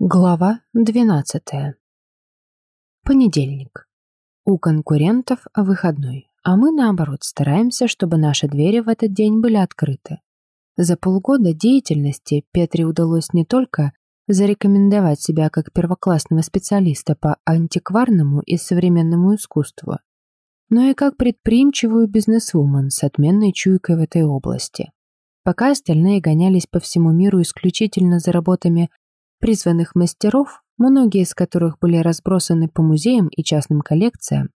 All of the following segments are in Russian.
Глава 12. Понедельник. У конкурентов выходной, а мы, наоборот, стараемся, чтобы наши двери в этот день были открыты. За полгода деятельности Петре удалось не только зарекомендовать себя как первоклассного специалиста по антикварному и современному искусству, но и как предприимчивую бизнесвумен с отменной чуйкой в этой области. Пока остальные гонялись по всему миру исключительно за работами призванных мастеров, многие из которых были разбросаны по музеям и частным коллекциям,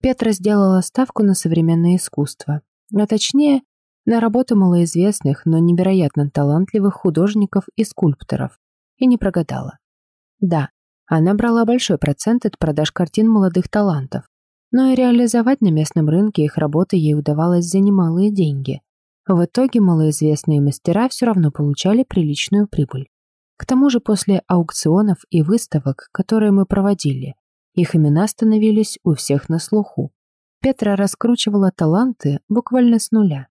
Петра сделала ставку на современное искусство, а точнее, на работу малоизвестных, но невероятно талантливых художников и скульпторов, и не прогадала. Да, она брала большой процент от продаж картин молодых талантов, но и реализовать на местном рынке их работы ей удавалось за немалые деньги. В итоге малоизвестные мастера все равно получали приличную прибыль. К тому же после аукционов и выставок, которые мы проводили, их имена становились у всех на слуху. Петра раскручивала таланты буквально с нуля.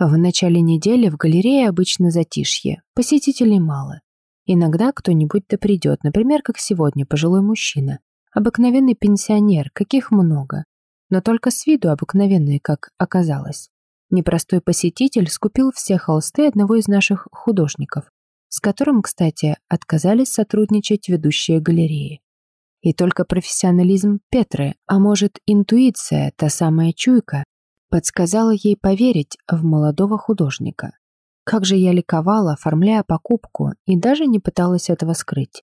В начале недели в галерее обычно затишье, посетителей мало. Иногда кто-нибудь да придет, например, как сегодня, пожилой мужчина. Обыкновенный пенсионер, каких много. Но только с виду обыкновенный, как оказалось. Непростой посетитель скупил все холсты одного из наших художников, с которым, кстати, отказались сотрудничать ведущие галереи. И только профессионализм Петры, а может интуиция, та самая чуйка, подсказала ей поверить в молодого художника. Как же я ликовала, оформляя покупку, и даже не пыталась этого скрыть.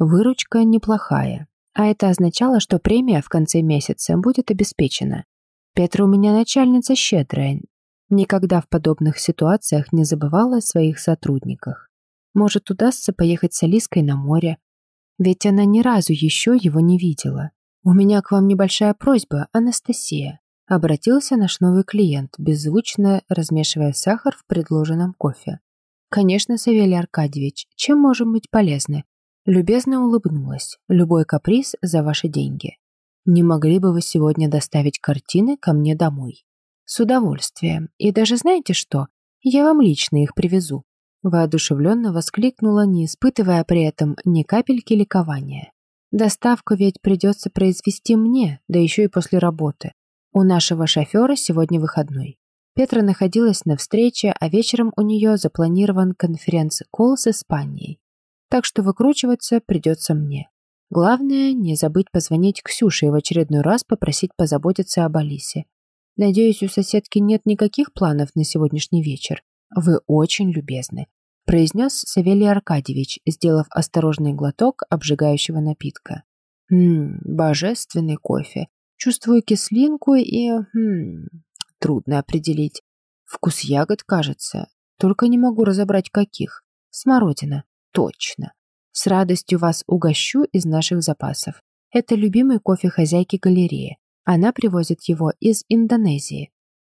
Выручка неплохая, а это означало, что премия в конце месяца будет обеспечена. Петра у меня начальница щедрая, никогда в подобных ситуациях не забывала о своих сотрудниках. Может, удастся поехать с Алиской на море. Ведь она ни разу еще его не видела. «У меня к вам небольшая просьба, Анастасия», обратился наш новый клиент, беззвучно размешивая сахар в предложенном кофе. «Конечно, Савелий Аркадьевич, чем можем быть полезны?» Любезно улыбнулась. «Любой каприз за ваши деньги. Не могли бы вы сегодня доставить картины ко мне домой?» «С удовольствием. И даже знаете что? Я вам лично их привезу. Воодушевленно воскликнула, не испытывая при этом ни капельки ликования. «Доставку ведь придется произвести мне, да еще и после работы. У нашего шофера сегодня выходной». Петра находилась на встрече, а вечером у нее запланирован конференц-колл с Испанией. Так что выкручиваться придется мне. Главное, не забыть позвонить Ксюше и в очередной раз попросить позаботиться об Алисе. Надеюсь, у соседки нет никаких планов на сегодняшний вечер. «Вы очень любезны», – произнес Савелий Аркадьевич, сделав осторожный глоток обжигающего напитка. «Ммм, божественный кофе. Чувствую кислинку и... Хм, трудно определить. Вкус ягод, кажется. Только не могу разобрать, каких. Смородина. Точно. С радостью вас угощу из наших запасов. Это любимый кофе хозяйки галереи. Она привозит его из Индонезии.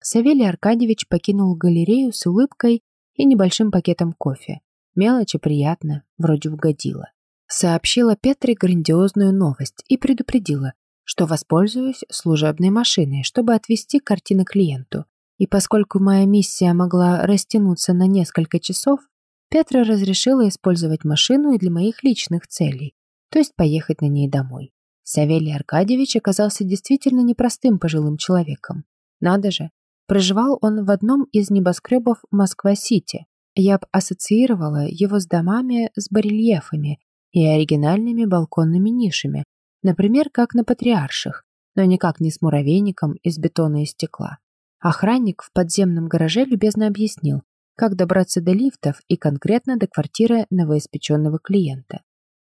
Савелий Аркадьевич покинул галерею с улыбкой и небольшим пакетом кофе. Мелочь и приятно, вроде угодила. Сообщила Петре грандиозную новость и предупредила, что воспользуюсь служебной машиной, чтобы отвезти картины клиенту. И поскольку моя миссия могла растянуться на несколько часов, Петра разрешила использовать машину и для моих личных целей, то есть поехать на ней домой. Савелий Аркадьевич оказался действительно непростым пожилым человеком. Надо же, Проживал он в одном из небоскребов Москва-Сити. Я ассоциировала его с домами с барельефами и оригинальными балконными нишами, например, как на Патриарших, но никак не с муравейником из бетона и стекла. Охранник в подземном гараже любезно объяснил, как добраться до лифтов и конкретно до квартиры новоиспеченного клиента.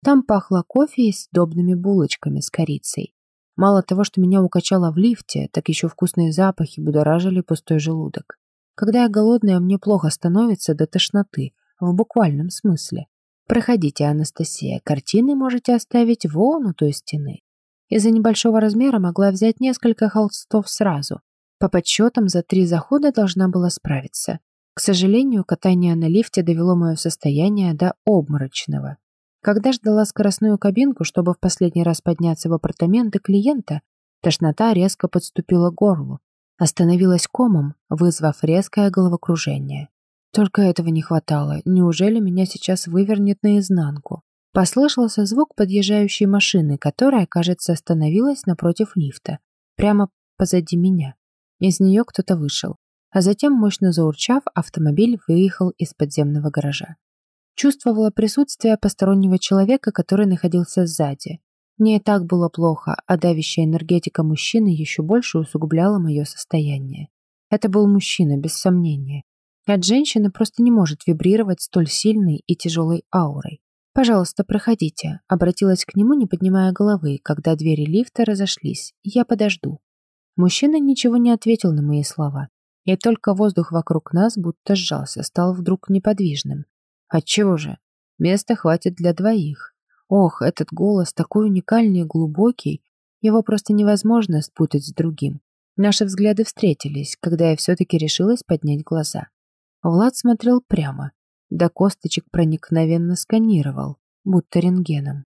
Там пахло кофе с сдобными булочками с корицей. Мало того, что меня укачало в лифте, так еще вкусные запахи будоражили пустой желудок. Когда я голодная, мне плохо становится до тошноты, в буквальном смысле. Проходите, Анастасия, картины можете оставить вон у той стены. Из-за небольшого размера могла взять несколько холстов сразу. По подсчетам, за три захода должна была справиться. К сожалению, катание на лифте довело мое состояние до обморочного. Когда ждала скоростную кабинку, чтобы в последний раз подняться в апартаменты клиента, тошнота резко подступила к горлу, остановилась комом, вызвав резкое головокружение. Только этого не хватало. Неужели меня сейчас вывернет наизнанку? Послышался звук подъезжающей машины, которая, кажется, остановилась напротив лифта, прямо позади меня. Из нее кто-то вышел, а затем, мощно заурчав, автомобиль выехал из подземного гаража. Чувствовала присутствие постороннего человека, который находился сзади. Мне и так было плохо, а давящая энергетика мужчины еще больше усугубляла мое состояние. Это был мужчина, без сомнения. От женщины просто не может вибрировать столь сильной и тяжелой аурой. «Пожалуйста, проходите», — обратилась к нему, не поднимая головы, когда двери лифта разошлись. «Я подожду». Мужчина ничего не ответил на мои слова, и только воздух вокруг нас будто сжался, стал вдруг неподвижным. Отчего же? Места хватит для двоих. Ох, этот голос такой уникальный и глубокий, его просто невозможно спутать с другим. Наши взгляды встретились, когда я все-таки решилась поднять глаза. Влад смотрел прямо, до косточек проникновенно сканировал, будто рентгеном.